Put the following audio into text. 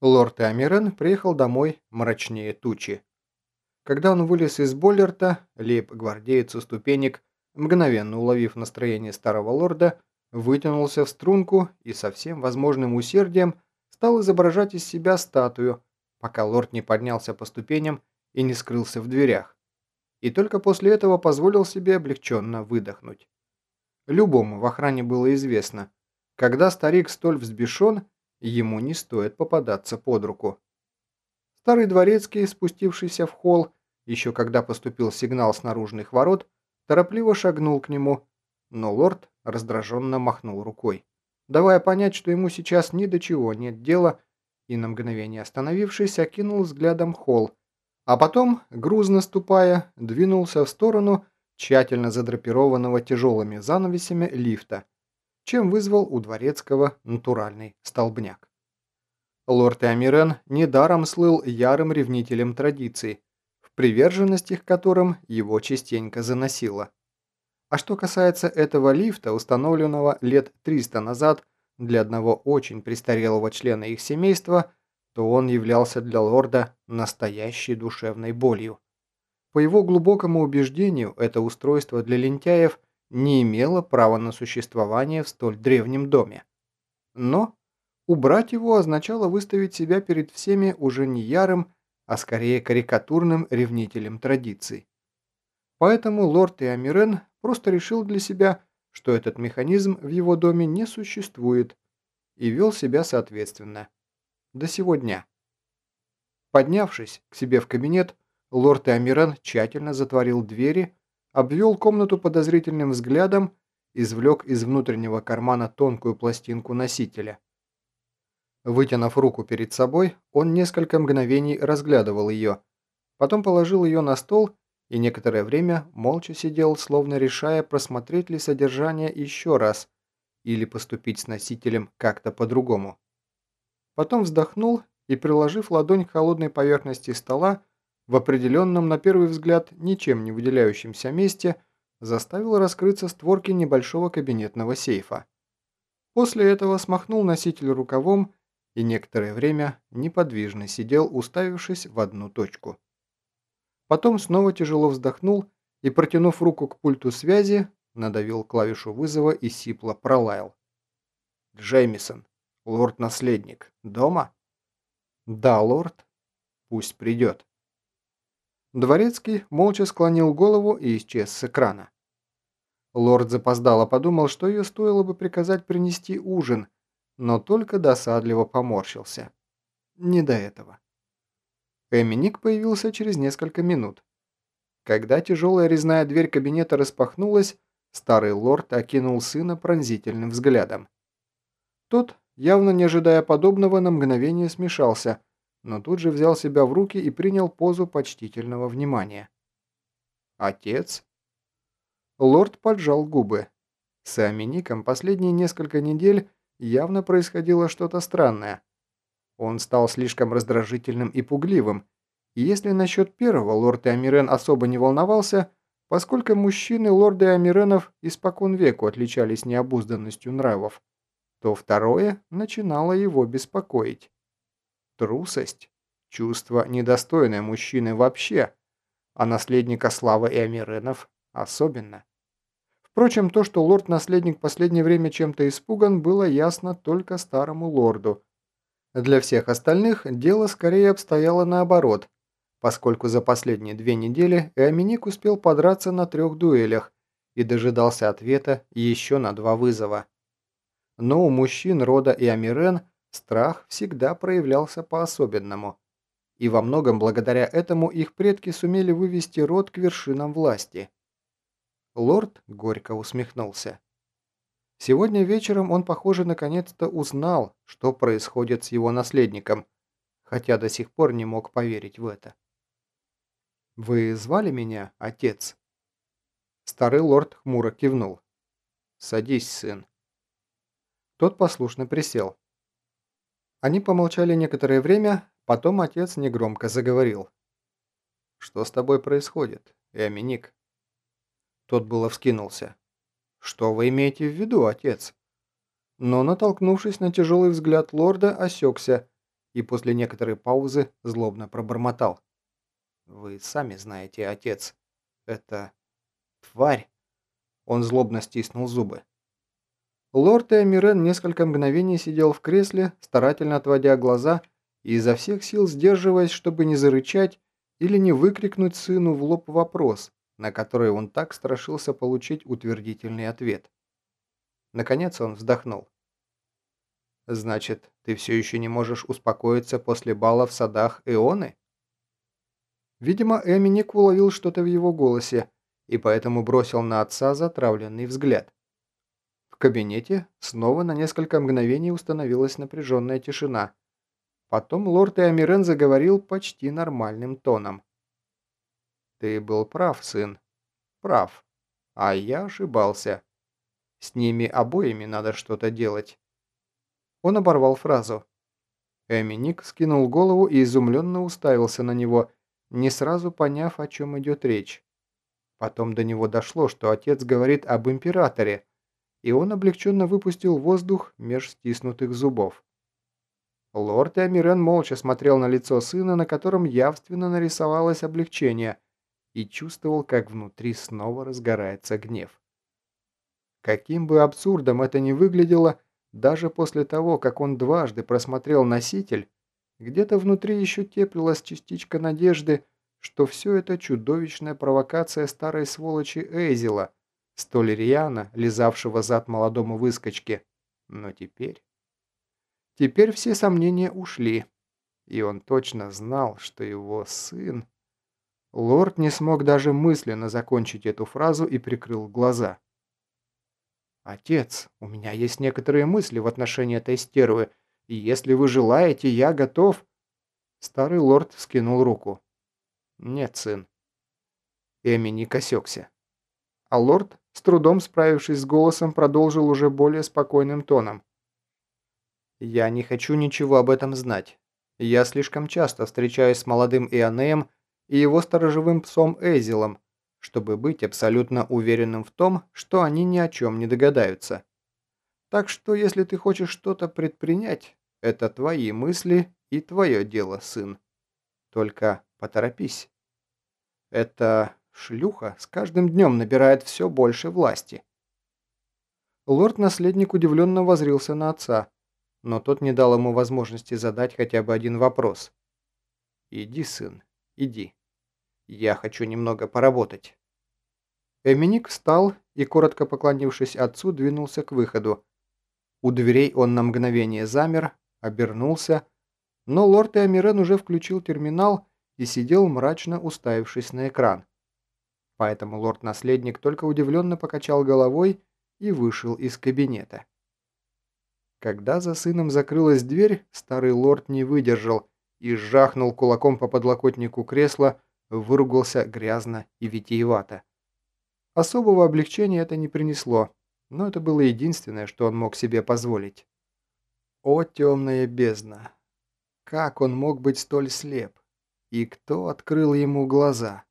Лорд Амирен приехал домой мрачнее тучи. Когда он вылез из бойлерта, лейб-гвардеец у ступенек, мгновенно уловив настроение старого лорда, вытянулся в струнку и со всем возможным усердием стал изображать из себя статую, пока лорд не поднялся по ступеням и не скрылся в дверях. И только после этого позволил себе облегченно выдохнуть. Любому в охране было известно, когда старик столь взбешен, ему не стоит попадаться под руку. Старый дворецкий, спустившийся в холл, еще когда поступил сигнал с наружных ворот, торопливо шагнул к нему, но лорд раздраженно махнул рукой, давая понять, что ему сейчас ни до чего нет дела, и на мгновение остановившись, окинул взглядом холл, а потом, грузно ступая, двинулся в сторону тщательно задрапированного тяжелыми занавесями лифта, чем вызвал у Дворецкого натуральный столбняк. Лорд Амирен недаром слыл ярым ревнителем традиций, в приверженности к которым его частенько заносило. А что касается этого лифта, установленного лет 300 назад для одного очень престарелого члена их семейства, то он являлся для лорда настоящей душевной болью. По его глубокому убеждению, это устройство для лентяев не имело права на существование в столь древнем доме. Но убрать его означало выставить себя перед всеми уже не ярым, а скорее карикатурным ревнителем традиций. Поэтому лорд Иомирен просто решил для себя, что этот механизм в его доме не существует, и вел себя соответственно. До сего дня. Поднявшись к себе в кабинет, лорд Иомирен тщательно затворил двери, обвел комнату подозрительным взглядом, извлек из внутреннего кармана тонкую пластинку носителя. Вытянув руку перед собой, он несколько мгновений разглядывал ее, потом положил ее на стол и некоторое время молча сидел, словно решая, просмотреть ли содержание еще раз или поступить с носителем как-то по-другому. Потом вздохнул и, приложив ладонь к холодной поверхности стола, в определенном, на первый взгляд, ничем не выделяющемся месте заставил раскрыться створки небольшого кабинетного сейфа. После этого смахнул носитель рукавом и некоторое время неподвижно сидел, уставившись в одну точку. Потом снова тяжело вздохнул и, протянув руку к пульту связи, надавил клавишу вызова и сипло пролаял. «Джеймисон, лорд-наследник, дома?» «Да, лорд. Пусть придет». Дворецкий молча склонил голову и исчез с экрана. Лорд запоздало подумал, что ее стоило бы приказать принести ужин, но только досадливо поморщился. Не до этого. Эминик появился через несколько минут. Когда тяжелая резная дверь кабинета распахнулась, старый лорд окинул сына пронзительным взглядом. Тот, явно не ожидая подобного, на мгновение смешался, но тут же взял себя в руки и принял позу почтительного внимания. «Отец?» Лорд поджал губы. С Амиником последние несколько недель явно происходило что-то странное. Он стал слишком раздражительным и пугливым, и если насчет первого лорд Амирен особо не волновался, поскольку мужчины лорды Амиренов испокон веку отличались необузданностью нравов, то второе начинало его беспокоить. Трусость – чувство, недостойное мужчины вообще, а наследника славы и Амиренов особенно. Впрочем, то, что лорд-наследник последнее время чем-то испуган, было ясно только старому лорду. Для всех остальных дело скорее обстояло наоборот, поскольку за последние две недели Эоминик успел подраться на трех дуэлях и дожидался ответа еще на два вызова. Но у мужчин рода Иомирен страх всегда проявлялся по-особенному. И во многом благодаря этому их предки сумели вывести род к вершинам власти. Лорд горько усмехнулся. Сегодня вечером он, похоже, наконец-то узнал, что происходит с его наследником, хотя до сих пор не мог поверить в это. «Вы звали меня, отец?» Старый лорд хмуро кивнул. «Садись, сын». Тот послушно присел. Они помолчали некоторое время, потом отец негромко заговорил. «Что с тобой происходит, Эминик?» Тот было вскинулся. «Что вы имеете в виду, отец?» Но, натолкнувшись на тяжелый взгляд лорда, осекся и после некоторой паузы злобно пробормотал. «Вы сами знаете, отец, это тварь!» Он злобно стиснул зубы. Лорд Эмирен несколько мгновений сидел в кресле, старательно отводя глаза и изо всех сил сдерживаясь, чтобы не зарычать или не выкрикнуть сыну в лоб вопрос, на который он так страшился получить утвердительный ответ. Наконец он вздохнул. «Значит, ты все еще не можешь успокоиться после бала в садах Эоны?» Видимо, Эминик уловил что-то в его голосе и поэтому бросил на отца затравленный взгляд. Кабинете снова на несколько мгновений установилась напряженная тишина. Потом лорд Эмирен заговорил почти нормальным тоном. «Ты был прав, сын. Прав. А я ошибался. С ними обоими надо что-то делать». Он оборвал фразу. Эминик скинул голову и изумленно уставился на него, не сразу поняв, о чем идет речь. Потом до него дошло, что отец говорит об императоре, и он облегченно выпустил воздух меж стиснутых зубов. Лорд Амирен молча смотрел на лицо сына, на котором явственно нарисовалось облегчение, и чувствовал, как внутри снова разгорается гнев. Каким бы абсурдом это ни выглядело, даже после того, как он дважды просмотрел носитель, где-то внутри еще теплилась частичка надежды, что все это чудовищная провокация старой сволочи Эйзела, столь рьяно лизавшего зад молодому выскочке. Но теперь... Теперь все сомнения ушли, и он точно знал, что его сын... Лорд не смог даже мысленно закончить эту фразу и прикрыл глаза. «Отец, у меня есть некоторые мысли в отношении этой стервы, и если вы желаете, я готов...» Старый лорд скинул руку. «Нет, сын». Эми не косекся. А лорд, с трудом справившись с голосом, продолжил уже более спокойным тоном. «Я не хочу ничего об этом знать. Я слишком часто встречаюсь с молодым Ионеем и его сторожевым псом Эзилом, чтобы быть абсолютно уверенным в том, что они ни о чем не догадаются. Так что, если ты хочешь что-то предпринять, это твои мысли и твое дело, сын. Только поторопись. Эта шлюха с каждым днем набирает все больше власти. Лорд-наследник удивленно возрился на отца, но тот не дал ему возможности задать хотя бы один вопрос. «Иди, сын, иди. Я хочу немного поработать». Эминик встал и, коротко поклонившись отцу, двинулся к выходу. У дверей он на мгновение замер, обернулся, но лорд Эмирен уже включил терминал и сидел мрачно уставившись на экран. Поэтому лорд-наследник только удивленно покачал головой и вышел из кабинета. Когда за сыном закрылась дверь, старый лорд не выдержал и сжахнул кулаком по подлокотнику кресла, выругался грязно и витиевато. Особого облегчения это не принесло, но это было единственное, что он мог себе позволить. О, темная бездна! Как он мог быть столь слеп? И кто открыл ему глаза?